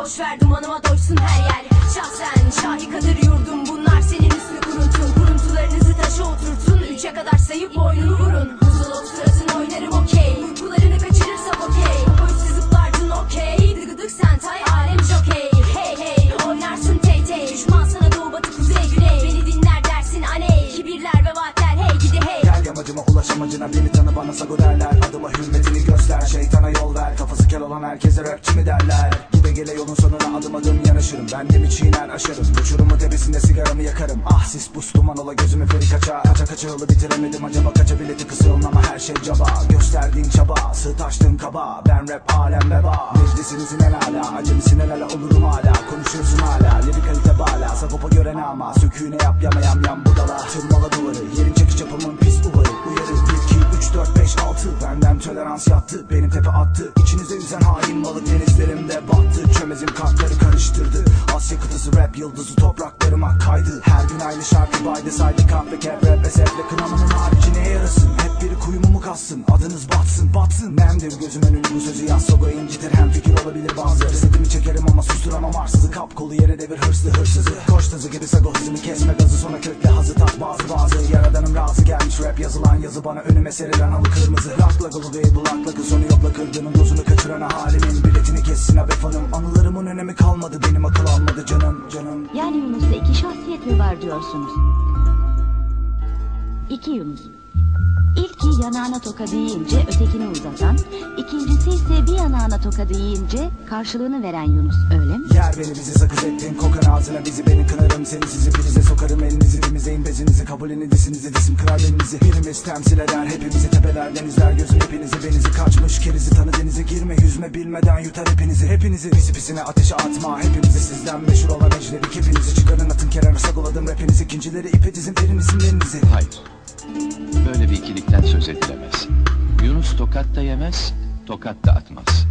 boş ver dumanıma doysun her yer. Şahsen şahikadır yurdum yamacıma ulaş amacına beni tanı bana sago derler. Adıma hürmetini göster şeytana yol ver. Kafası kel olan herkese rapçi mi derler? Gide gele yolun sonuna adım adım yanaşırım. Ben de mi çiğner aşarım. Uçurumu tepesinde sigaramı yakarım. Ah sis buz duman ola gözümü feri kaça. Kaça kaça yolu bitiremedim acaba. Kaça bileti kısıyorum ama her şey caba. Gösterdiğin çaba sığtaştığın kaba. Ben rap alem veba Meclisinizin en ala Acemisin el ala olurum hala. Konuşuyorsun hala Lirik kalite bala. Sagopa gören ama Söküğüne yap yama yam yam budala. Tırmala duvarı Yerin çekiç yapımın tolerans yattı Benim tepe attı. İçinize yüzen hain balık denizlerimde battı. Çömezim kartları karıştırdı. Asya kıtası rap yıldızı topraklarıma kaydı. Her gün aynı şarkı baydı saydı kahve ve seple Kınamanın harici neye yarasın? Hep biri kuyumu mu kassın? Adınız batsın batsın. Memdir gözüm önünü bu sözü yaz sogu incitir. Hem fikir olabilir bazıları. Setimi çekerim ama susturamam. Arsızı Kap kolu yere devir hırslı hırsızı. Koş tazı gibi sago hızını kesme gazı Sonra kökle hazı tat bazı bazı. Yaradanım razı gelmiş rap yazılan yazı Bana önüme serilen halı kırmızı Lakla gulu değil bu lakla sonu yokla kırdığının dozunu kaçıran halimin Biletini kessin abi fanım Anılarımın önemi kalmadı benim akıl almadı canım canım Yani Yunus'ta iki şahsiyet mi var diyorsunuz? İki Yunus. İlki yanağına toka deyince ötekini uzatan, ikincisi ise bir yanağına toka deyince karşılığını veren Yunus öyle mi? Yer beni bizi sakız ettin kokan ağzına bizi beni kınarım Seni sizi prize sokarım elinizi dimizeyin bezinizi Kabulünü disinizi disim kırar belinizi Birimiz temsil eder hepimizi tepeler denizler Gözüm hepinizi benizi kaçmış kerizi tanı denize girme Yüzme bilmeden yutar hepinizi hepinizi Pisi pisine ateşe atma. Hepinizi Sizden meşhur olan ecnebi kepinizi Çıkarın atın kenara sagoladım rapinizi. İkincileri ipe dizin verin isimlerinizi Hayır. Böyle bir ikilikten söz edilemez. Yunus tokat da yemez, tokat da atmaz.